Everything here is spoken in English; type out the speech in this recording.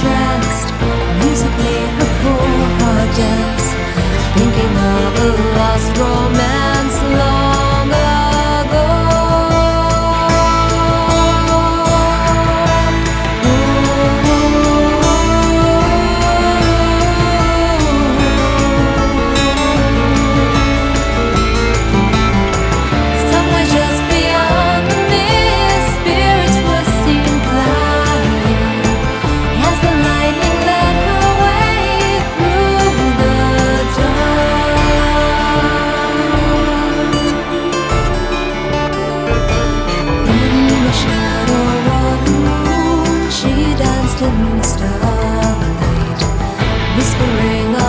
fields whispering.